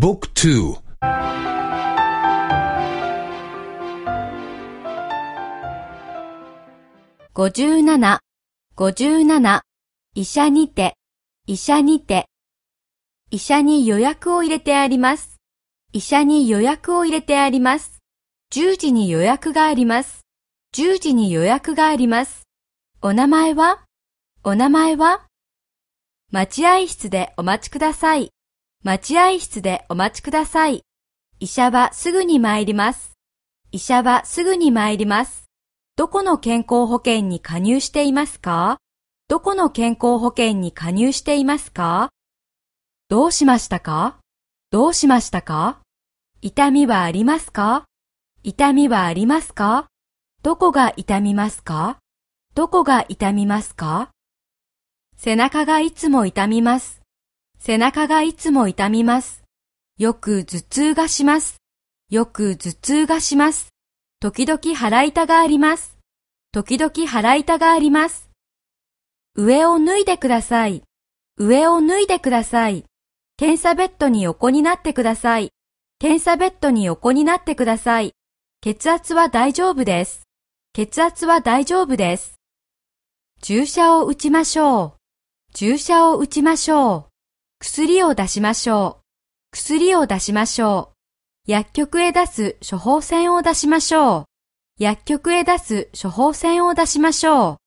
บุ๊กทู57、57、医者にて、医者にて。医者に予約を入れてあります。医者に予約を入れてあります。10時に予約があります。10時に予約があります。お名前はお名前は待合室でお待ちください。 待合室でお待ちください。医者はすぐに参ります。医者はすぐに参ります。どこの健康保険に加入していますか？どこの健康保険に加入していますか？どうしましたか？どうしましたか？痛みはありますか？痛みはありますか？どこが痛みますか？どこが痛みますか？背中がいつも痛みます。背中がいつも痛みます。よく頭痛がします。よく頭痛がします。時々腹痛があります。時々腹痛があります。上を脱いでください。上を脱いでください。検査ベッドに横になってください。検査ベッドに横になってください。血圧は大丈夫です。血圧は大丈夫です。注射を打ちましょう。注射を打ちましょう。薬を出しましょう。薬を出しましょう。薬局へ出す処方箋を出しましょう。薬局へ出す処方箋を出しましょう。